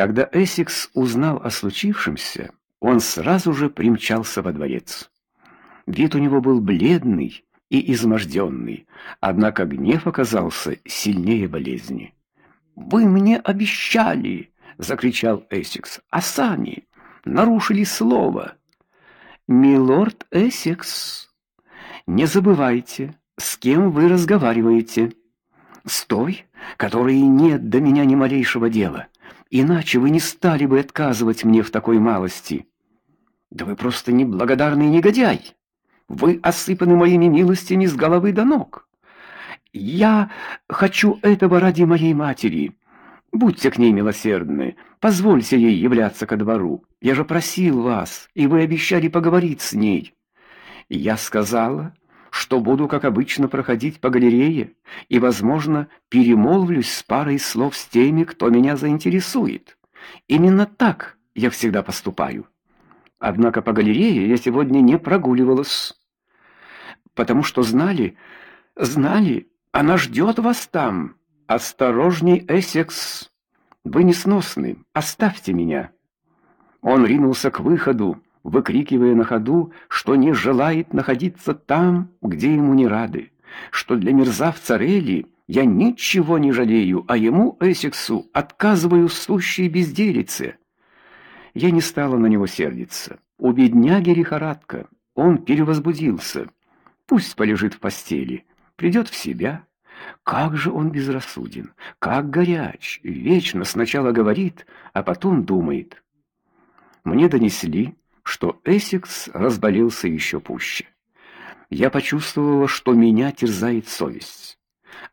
Когда Эссекс узнал о случившемся, он сразу же примчался во дворец. Вид у него был бледный и изможденный, однако гнев оказался сильнее болезни. "Вы мне обещали!" закричал Эссекс. "А сами нарушили слово". "Милорд Эссекс, не забывайте, с кем вы разговариваете. С той, которой нет до меня ни малейшего дела. Иначе вы не стали бы отказывать мне в такой малости. Да вы просто неблагодарный негодяй. Вы осыпаны моими милостями с головы до ног. Я хочу этого ради моей матери. Будьте к ней милосердны, позвольте ей являться ко двору. Я же просил вас, и вы обещали поговорить с ней. Я сказала, что буду, как обычно, проходить по галерее и, возможно, перемолвлюсь с парой слов с теми, кто меня заинтересует. Именно так я всегда поступаю. Однако по галерее я сегодня не прогуливалась, потому что знали, знали, она ждет вас там. Осторожней, Эссекс. Вы несносны. Оставьте меня. Он ринулся к выходу выкрикивая на ходу, что не желает находиться там, где ему не рады, что для мерзавца Релли я ничего не жалею, а ему, Эссексу, отказываю в сущей безделице. Я не стала на него сердиться. У бедняги лихорадка, он перевозбудился. Пусть полежит в постели, придет в себя. Как же он безрассуден, как горяч, вечно сначала говорит, а потом думает. Мне донесли, что Эссекс разболелся еще пуще. Я почувствовала, что меня терзает совесть.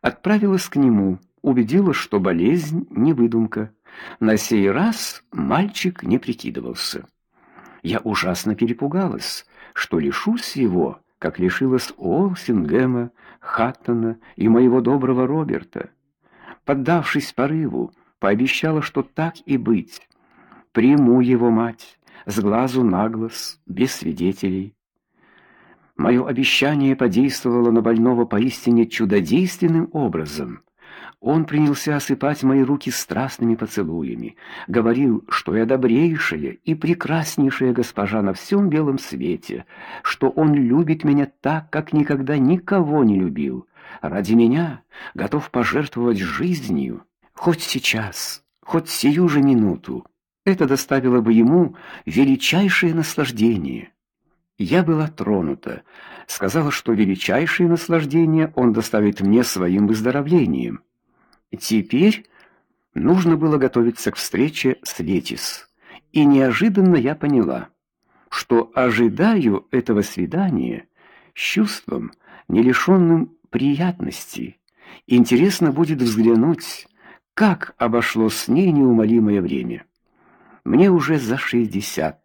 Отправилась к нему, убедилась, что болезнь не выдумка. На сей раз мальчик не прикидывался. Я ужасно перепугалась, что лишусь его, как лишилась Олсингема, Хаттона и моего доброго Роберта. Поддавшись порыву, пообещала, что так и быть. Приму его мать с глазу на глаз, без свидетелей. Мое обещание подействовало на больного поистине чудодейственным образом. Он принялся осыпать мои руки страстными поцелуями, говорил, что я добрейшая и прекраснейшая госпожа на всем белом свете, что он любит меня так, как никогда никого не любил. Ради меня готов пожертвовать жизнью, хоть сейчас, хоть сию же минуту. Это доставило бы ему величайшее наслаждение. Я была тронута, сказала, что величайшее наслаждение он доставит мне своим выздоровлением. Теперь нужно было готовиться к встрече с Летис. И неожиданно я поняла, что ожидаю этого свидания с чувством, не лишенным приятности. Интересно будет взглянуть, как обошло с ней неумолимое время. Мне уже за шестьдесят.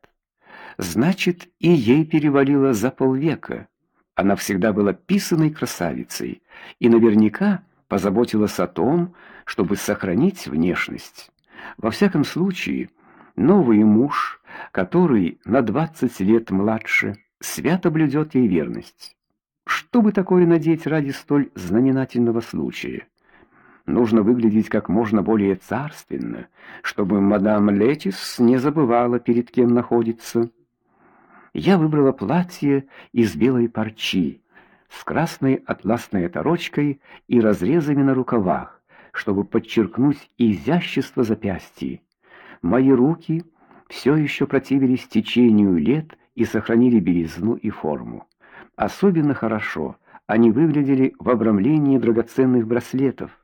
Значит, и ей перевалило за полвека. Она всегда была писаной красавицей и наверняка позаботилась о том, чтобы сохранить внешность. Во всяком случае, новый муж, который на двадцать лет младше, свято блюдет ей верность. Что бы такое надеть ради столь знаменательного случая? Нужно выглядеть как можно более царственно, чтобы мадам Летис не забывала, перед кем находится. Я выбрала платье из белой парчи с красной атласной оторочкой и разрезами на рукавах, чтобы подчеркнуть изящество запястья. Мои руки все еще противились течению лет и сохранили белизну и форму. Особенно хорошо они выглядели в обрамлении драгоценных браслетов.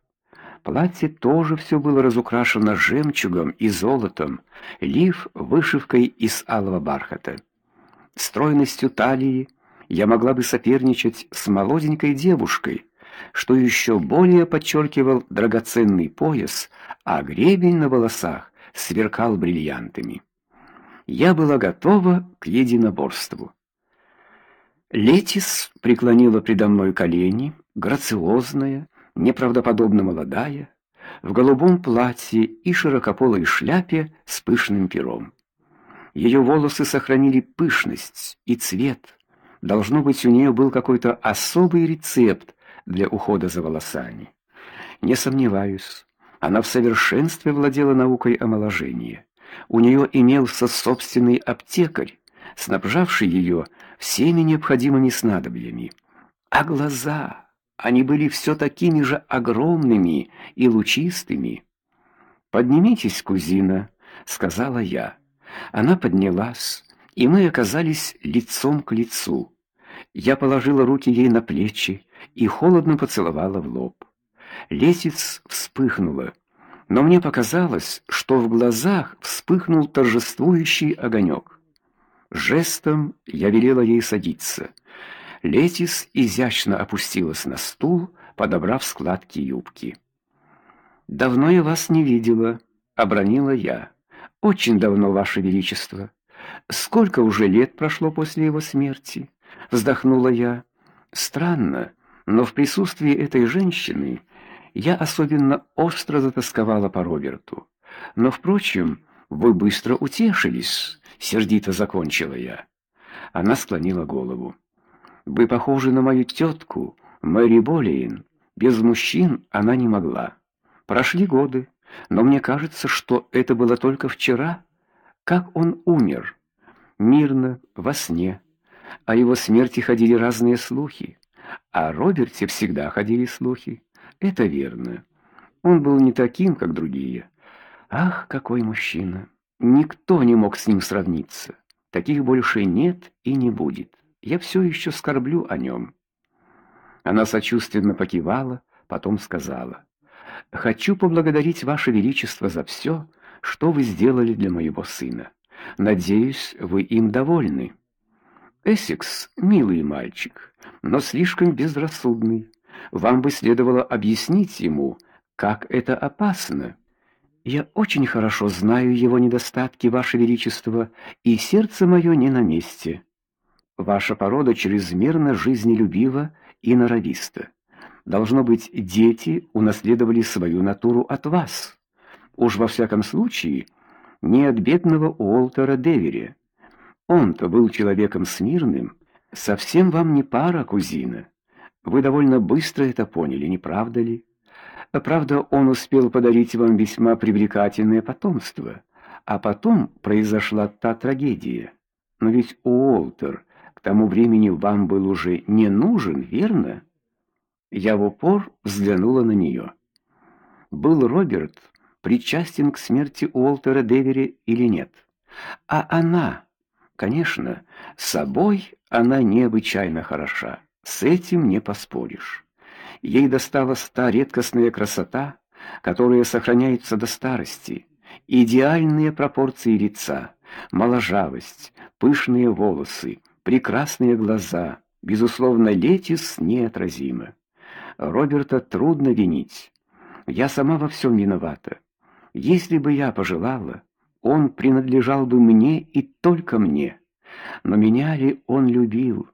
Платье тоже все было разукрашено жемчугом и золотом, лиф вышивкой из алого бархата. Стройностью талии я могла бы соперничать с молоденькой девушкой, что еще более подчеркивал драгоценный пояс, а гребень на волосах сверкал бриллиантами. Я была готова к единоборству. Летис преклонила предо мной колени, грациозная, неправдоподобно молодая, в голубом платье и широкополой шляпе с пышным пером. Ее волосы сохранили пышность и цвет. Должно быть, у нее был какой-то особый рецепт для ухода за волосами. Не сомневаюсь, Она в совершенстве владела наукой омоложения. У нее имелся собственный аптекарь, снабжавший ее всеми необходимыми снадобьями. А глаза, они были все такими же огромными и лучистыми. Поднимитесь, кузина, сказала я. Она поднялась, и мы оказались лицом к лицу. Я положила руки ей на плечи и холодно поцеловала в лоб. Лесиц вспыхнула, но мне показалось, что в глазах вспыхнул торжествующий огонек. Жестом я велела ей садиться. Летис изящно опустилась на стул, подобрав складки юбки. Давно я вас не видела, обронила я. Очень давно, ваше величество. Сколько уже лет прошло после его смерти? вздохнула я. Странно, но в присутствии этой женщины я особенно остро затасковала по Роберту. Но впрочем, вы быстро утешились, сердито закончила я. Она склонила голову. Вы похожи на мою тетку, Мэри Болейн. Без мужчин она не могла. Прошли годы, но мне кажется, что это было только вчера. Как он умер? Мирно, во сне. О его смерти ходили разные слухи. О Роберте всегда ходили слухи. Это верно. Он был не таким, как другие. Ах, какой мужчина! Никто не мог с ним сравниться. Таких больше нет и не будет. Я все еще скорблю о нем. Она сочувственно покивала, потом сказала: "Хочу поблагодарить ваше величество за все, что вы сделали для моего сына. Надеюсь, вы им довольны". Эссекс милый мальчик, но слишком безрассудный. Вам бы следовало объяснить ему, как это опасно. Я очень хорошо знаю его недостатки, ваше величество, и сердце мое не на месте. Ваша порода чрезмерно жизнелюбива и норовиста. Должно быть, дети унаследовали свою натуру от вас. Уж во всяком случае, не от бедного Уолтера Девери. Он-то был человеком смирным, совсем вам не пара, кузина. Вы довольно быстро это поняли, не правда ли? Правда, он успел подарить вам весьма привлекательное потомство, а потом произошла та трагедия. Но ведь Уолтер к тому времени вам был уже не нужен, верно? Я в упор взглянула на нее. Был Роберт причастен к смерти Уолтера Девери или нет? А она, конечно, собой она необычайно хороша. С этим не поспоришь. Ей досталась та редкостная красота, которая сохраняется до старости, идеальные пропорции лица, моложавость, пышные волосы, прекрасные глаза. Безусловно, Летис неотразима. Роберта трудно винить. Я сама во всем виновата. Если бы я пожелала, он принадлежал бы мне и только мне. Но меня ли он любил?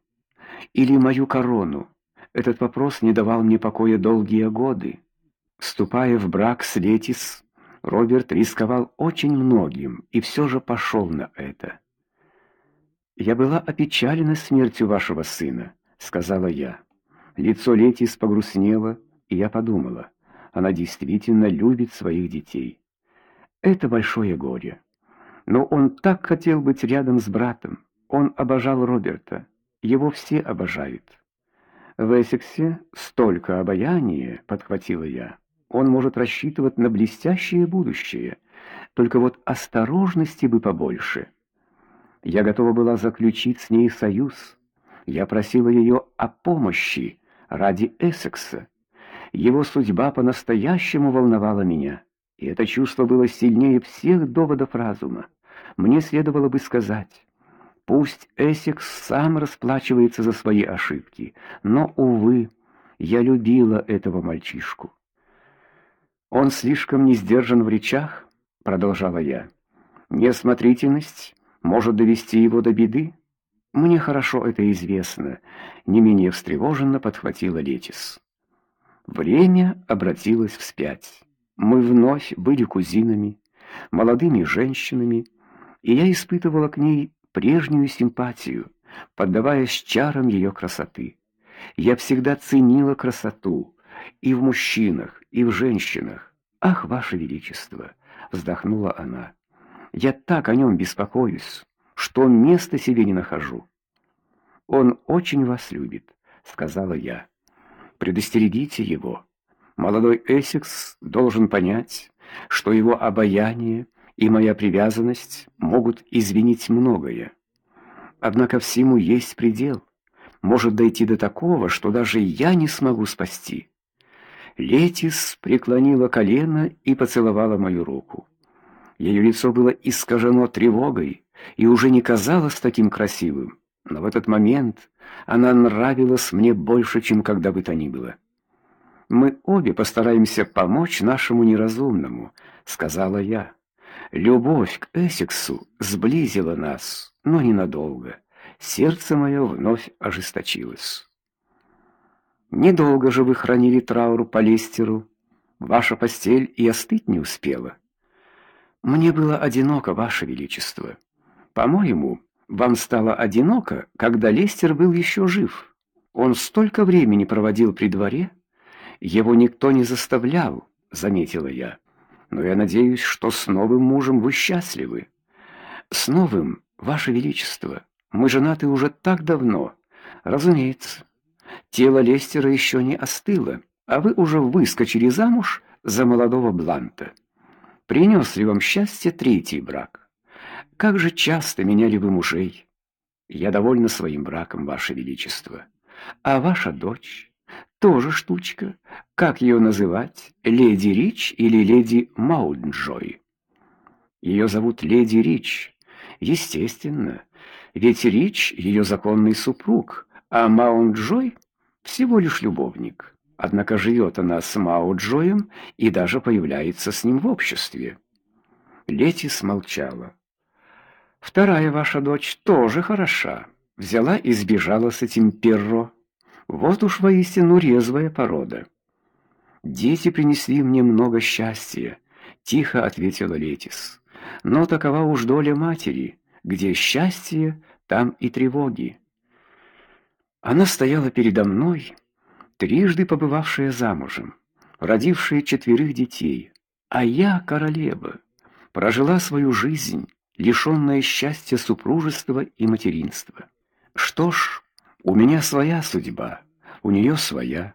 или мою корону? Этот вопрос не давал мне покоя долгие годы. Вступая в брак с Летис, Роберт рисковал очень многим и все же пошел на это. Я была опечалена смертью вашего сына, сказала я. Лицо Летис погрустнело, и я подумала, она действительно любит своих детей. Это большое горе. Но он так хотел быть рядом с братом. Он обожал Роберта. Его все обожают. В Эссексе столько обаяния, подхватила я. Он может рассчитывать на блестящее будущее. Только вот осторожности бы побольше. Я готова была заключить с ней союз. Я просила ее о помощи ради Эссекса. Его судьба по-настоящему волновала меня, и это чувство было сильнее всех доводов разума. Мне следовало бы сказать: Пусть Эссекс сам расплачивается за свои ошибки, но увы, я любила этого мальчишку. Он слишком не сдержан в речах, продолжала я. Неосмотрительность может довести его до беды. Мне хорошо это известно, не менее встревоженно подхватила Летис. Время обратилось вспять. Мы вновь были кузинами, молодыми женщинами, и я испытывала к ней прежнюю симпатию, поддаваясь чарам ее красоты. Я всегда ценила красоту и в мужчинах, и в женщинах, Ах, ваше величество, вздохнула она. Я так о нем беспокоюсь, что места себе не нахожу. Он очень вас любит, сказала я. Предостерегите его. Молодой Эссекс должен понять, что его обаяние и моя привязанность могут извинить многое. Однако всему есть предел. Может дойти до такого, что даже я не смогу спасти. Летис преклонила колено и поцеловала мою руку. Ее лицо было искажено тревогой и уже не казалось таким красивым, но в этот момент она нравилась мне больше, чем когда бы то ни было. Мы обе постараемся помочь нашему неразумному, сказала я. Любовь к Эссексу сблизила нас, но ненадолго. Сердце мое вновь ожесточилось. Недолго же вы хранили траур по Лестеру. Ваша постель и остыть не успела. Мне было одиноко, ваше величество. По-моему, вам стало одиноко, когда Лестер был еще жив. Он столько времени проводил при дворе, его никто не заставлял, заметила я. Но я надеюсь, что с новым мужем вы счастливы. С новым, ваше величество. Мы женаты уже так давно. Разумеется. Тело Лестера еще не остыло, а вы уже выскочили замуж за молодого Бланта. Принес ли вам счастье третий брак? Как же часто меняли вы мужей? Я довольна своим браком, ваше величество. А ваша дочь тоже штучка. Как ее называть? Леди Рич или леди Маунджой? Ее зовут леди Рич. Естественно, ведь Рич ее законный супруг, а Маунджой всего лишь любовник. Однако живет она с Мао Джоем и даже появляется с ним в обществе. Лети смолчала. Вторая ваша дочь тоже хороша. Взяла и сбежала с этим перро. Вот уж воистину резвая порода. Дети принесли мне много счастья, тихо ответила Летис. Но такова уж доля матери, где счастье, там и тревоги. Она стояла передо мной, трижды побывавшая замужем, родившая четверых детей, а я королева, прожила свою жизнь, лишенная счастья супружества и материнства. Что ж, у меня своя судьба, у нее своя.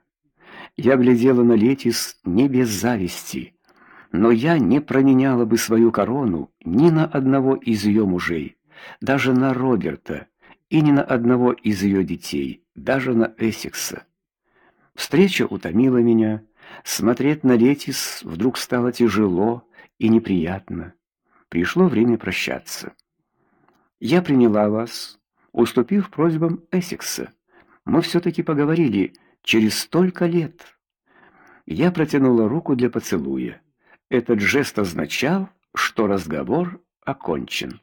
Я глядела на Летис не без зависти, но я не променяла бы свою корону ни на одного из ее мужей, даже на Роберта, и ни на одного из ее детей, даже на Эссекса. Встреча утомила меня, смотреть на Летис вдруг стало тяжело и неприятно. Пришло время прощаться. Я приняла вас, уступив просьбам Эссекса. Мы все таки поговорили через столько лет. Я протянула руку для поцелуя. Этот жест означал, что разговор окончен.